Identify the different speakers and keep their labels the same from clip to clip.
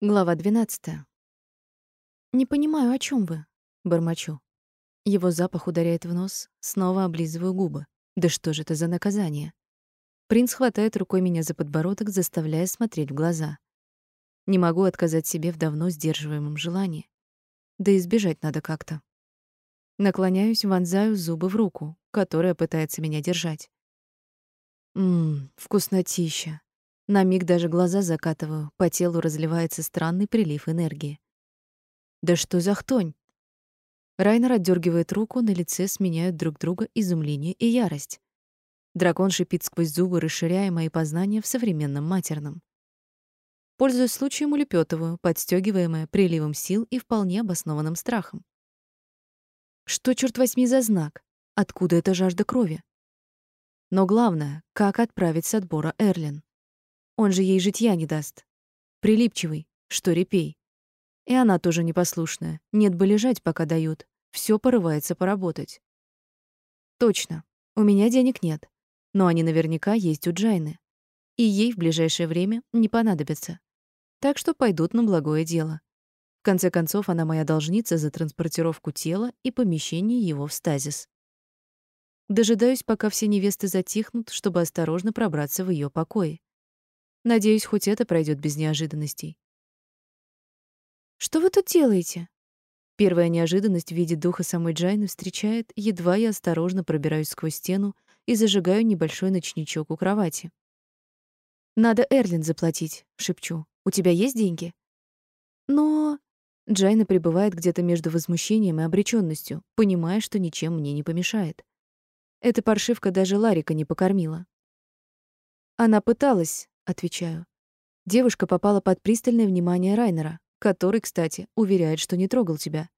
Speaker 1: Глава 12. «Не понимаю, о чем вы?» — бормочу. Его запах ударяет в нос, снова облизываю губы. Да что же это за наказание? Принц хватает рукой меня за подбородок, заставляя смотреть в глаза. Не могу отказать себе в давно сдерживаемом желании. Да избежать надо как-то. Наклоняюсь, вонзаю зубы в руку, которая пытается меня держать. Мм, вкуснотища. На миг даже глаза закатываю, по телу разливается странный прилив энергии. Да что за хтонь? Райнер отдергивает руку, на лице сменяют друг друга изумление и ярость. Дракон шипит сквозь зубы, расширяя мои познания в современном матерном. Пользуясь случаем, улепетываю, подстегиваемая приливом сил и вполне обоснованным страхом. Что, черт возьми, за знак? Откуда эта жажда крови? Но главное, как отправить с отбора Эрлин? Он же ей житья не даст. Прилипчивый, что репей. И она тоже непослушная. Нет бы лежать, пока дают. Все порывается поработать. Точно. У меня денег нет. Но они наверняка есть у Джайны. И ей в ближайшее время не понадобятся. Так что пойдут на благое дело. В конце концов, она моя должница за транспортировку тела и помещение его в стазис. Дожидаюсь, пока все невесты затихнут, чтобы осторожно пробраться в ее покои. Надеюсь, хоть это пройдет без неожиданностей. «Что вы тут делаете?» Первая неожиданность в виде духа самой Джайны встречает, едва я осторожно пробираюсь сквозь стену и зажигаю небольшой ночничок у кровати. «Надо Эрлин заплатить», — шепчу. «У тебя есть деньги?» «Но...» Джайна пребывает где-то между возмущением и обречённостью, понимая, что ничем мне не помешает. Эта паршивка даже Ларика не покормила. Она пыталась, отвечаю. Девушка попала под пристальное внимание Райнера, который, кстати, уверяет, что не трогал тебя.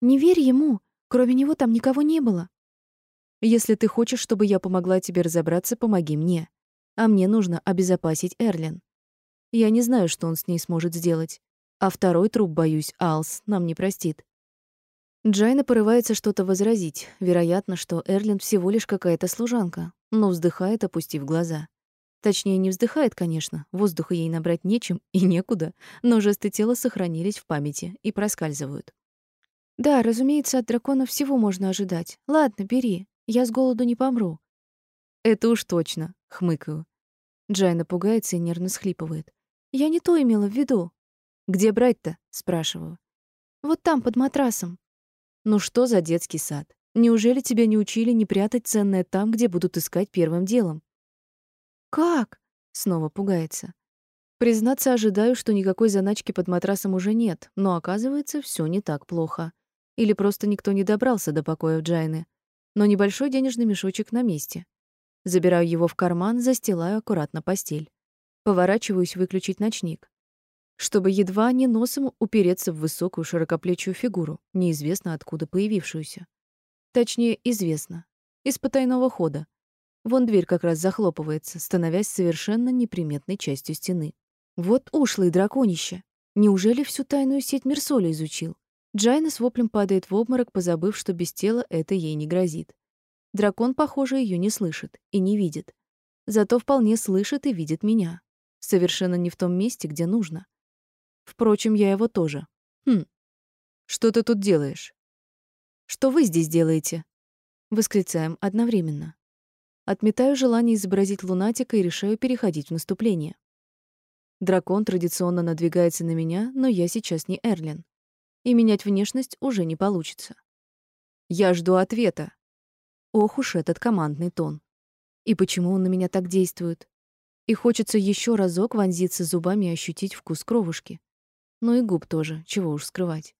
Speaker 1: Не верь ему, кроме него там никого не было. Если ты хочешь, чтобы я помогла тебе разобраться, помоги мне. А мне нужно обезопасить Эрлин. Я не знаю, что он с ней сможет сделать. А второй труп, боюсь, Алс нам не простит. Джайна порывается что-то возразить. Вероятно, что Эрлин всего лишь какая-то служанка, но вздыхает, опустив глаза. Точнее, не вздыхает, конечно, воздуха ей набрать нечем и некуда, но жесты тела сохранились в памяти и проскальзывают. «Да, разумеется, от дракона всего можно ожидать. Ладно, бери, я с голоду не помру». «Это уж точно», — хмыкаю. Джайна пугается и нервно всхлипывает. «Я не то имела в виду». «Где брать-то?» — спрашиваю. «Вот там, под матрасом». «Ну что за детский сад? Неужели тебя не учили не прятать ценное там, где будут искать первым делом? «Как?» — снова пугается. Признаться, ожидаю, что никакой заначки под матрасом уже нет, но оказывается, все не так плохо. Или просто никто не добрался до покоя Джайны. Но небольшой денежный мешочек на месте. Забираю его в карман, застилаю аккуратно постель. Поворачиваюсь выключить ночник. Чтобы едва не носом упереться в высокую широкоплечую фигуру, неизвестно откуда появившуюся. Точнее, известно. Из потайного хода, Вон дверь как раз захлопывается, становясь совершенно неприметной частью стены. Вот ушлый драконище. Неужели всю тайную сеть Мерсоля изучил? Джайна с воплем падает в обморок, позабыв, что без тела это ей не грозит. Дракон, похоже, ее не слышит и не видит. Зато вполне слышит и видит меня. Совершенно не в том месте, где нужно. Впрочем, я его тоже. Хм. Что ты тут делаешь? Что вы здесь делаете? Восклицаем одновременно. Отметаю желание изобразить лунатика и решаю переходить в наступление. Дракон традиционно надвигается на меня, но я сейчас не Эрлин. И менять внешность уже не получится. Я жду ответа. Ох уж этот командный тон. И почему он на меня так действует? И хочется еще разок вонзиться зубами и ощутить вкус кровушки. Ну и губ тоже, чего уж скрывать.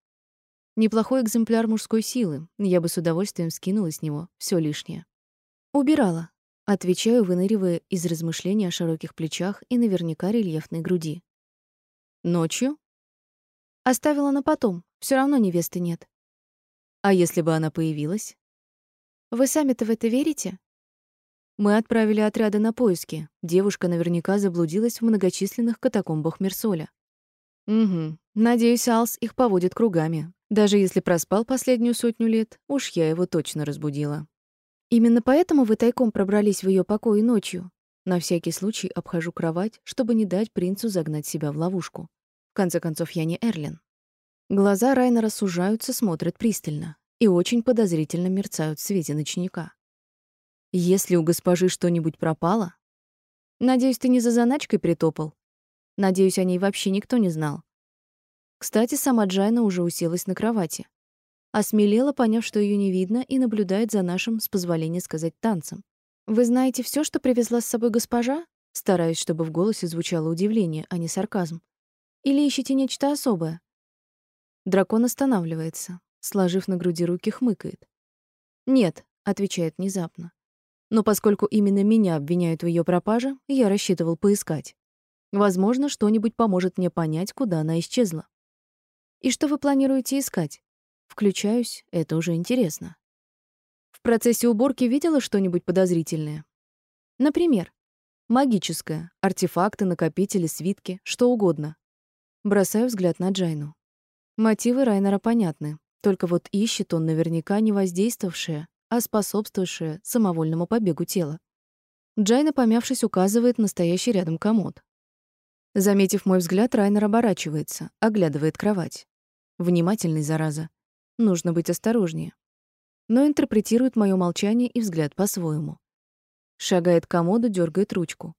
Speaker 1: Неплохой экземпляр мужской силы. Я бы с удовольствием скинула с него все лишнее. Убирала, Отвечаю, выныривая из размышлений о широких плечах и наверняка рельефной груди. Ночью? Оставила на потом. Все равно невесты нет. А если бы она появилась? Вы сами-то в это верите? Мы отправили отряды на поиски. Девушка наверняка заблудилась в многочисленных катакомбах Мерсоля. Угу. Надеюсь, Алс их поводит кругами. Даже если проспал последнюю сотню лет, уж я его точно разбудила. Именно поэтому вы тайком пробрались в ее покой ночью. На всякий случай обхожу кровать, чтобы не дать принцу загнать себя в ловушку. В конце концов, я не Эрлин. Глаза Райнера сужаются, смотрят пристально и очень подозрительно мерцают в свете ночника. Если у госпожи что-нибудь пропало... Надеюсь, ты не за заначкой притопал? Надеюсь, о ней вообще никто не знал. Кстати, сама Джайна уже уселась на кровати. Осмелела, поняв, что ее не видно, и наблюдает за нашим, с позволения сказать, танцем. «Вы знаете все, что привезла с собой госпожа?» Стараюсь, чтобы в голосе звучало удивление, а не сарказм. «Или ищете нечто особое?» Дракон останавливается, сложив на груди руки, хмыкает. «Нет», — отвечает внезапно. «Но поскольку именно меня обвиняют в ее пропаже, я рассчитывал поискать. Возможно, что-нибудь поможет мне понять, куда она исчезла». «И что вы планируете искать?» Включаюсь, это уже интересно. В процессе уборки видела что-нибудь подозрительное? Например, магическое, артефакты, накопители, свитки, что угодно. Бросаю взгляд на Джайну. Мотивы Райнера понятны, только вот ищет он наверняка не воздействовавшее, а способствовавшее самовольному побегу тела. Джайна, помявшись, указывает настоящий рядом комод. Заметив мой взгляд, Райнер оборачивается, оглядывает кровать. Внимательный, зараза. Нужно быть осторожнее. Но интерпретирует моё молчание и взгляд по-своему. Шагает к комоду, дергает ручку.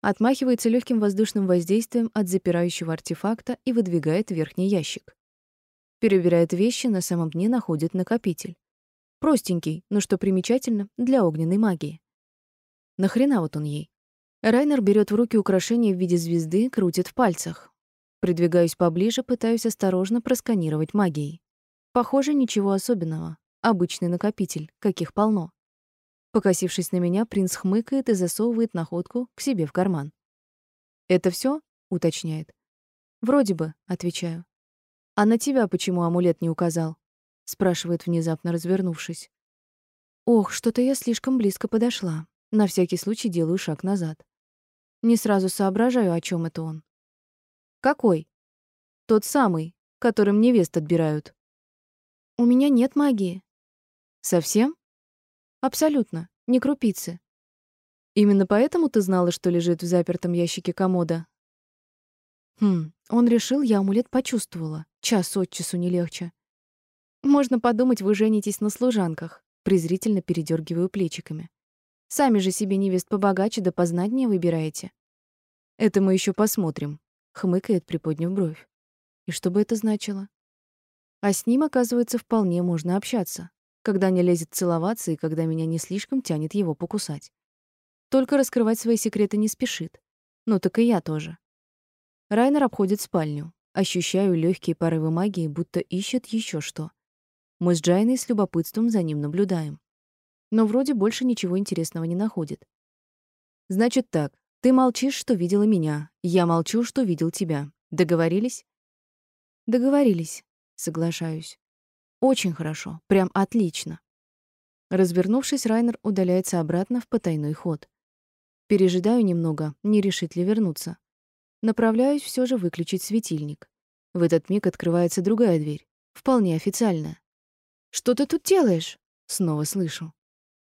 Speaker 1: Отмахивается легким воздушным воздействием от запирающего артефакта и выдвигает верхний ящик. Перебирает вещи, на самом дне находит накопитель. Простенький, но что примечательно, для огненной магии. Нахрена вот он ей? Райнер берет в руки украшение в виде звезды, крутит в пальцах. Придвигаюсь поближе, пытаюсь осторожно просканировать магией. Похоже, ничего особенного. Обычный накопитель, каких полно. Покосившись на меня, принц хмыкает и засовывает находку к себе в карман. «Это все? уточняет. «Вроде бы», — отвечаю. «А на тебя почему амулет не указал?» — спрашивает внезапно, развернувшись. Ох, что-то я слишком близко подошла. На всякий случай делаю шаг назад. Не сразу соображаю, о чем это он. «Какой?» «Тот самый, которым невест отбирают», у меня нет магии. Совсем? Абсолютно, ни крупицы. Именно поэтому ты знала, что лежит в запертом ящике комода? Хм, он решил, я амулет почувствовала. Час от часу не легче. Можно подумать, вы женитесь на служанках. Презрительно передергиваю плечиками. Сами же себе невест побогаче да познатнее выбираете. Это мы еще посмотрим, хмыкает, приподняв бровь. И что бы это значило? А с ним, оказывается, вполне можно общаться, когда не лезет целоваться и когда меня не слишком тянет его покусать. Только раскрывать свои секреты не спешит. Ну так и я тоже. Райнер обходит спальню. Ощущаю легкие порывы магии, будто ищет еще что. Мы с Джайной с любопытством за ним наблюдаем. Но вроде больше ничего интересного не находит. Значит так, ты молчишь, что видела меня. Я молчу, что видел тебя. Договорились? Договорились. Соглашаюсь. Очень хорошо, прям отлично. Развернувшись, Райнер удаляется обратно в потайной ход. Пережидаю немного, не решит ли вернуться. Направляюсь все же выключить светильник. В этот миг открывается другая дверь, вполне официальная. «Что ты тут делаешь?» Снова слышу.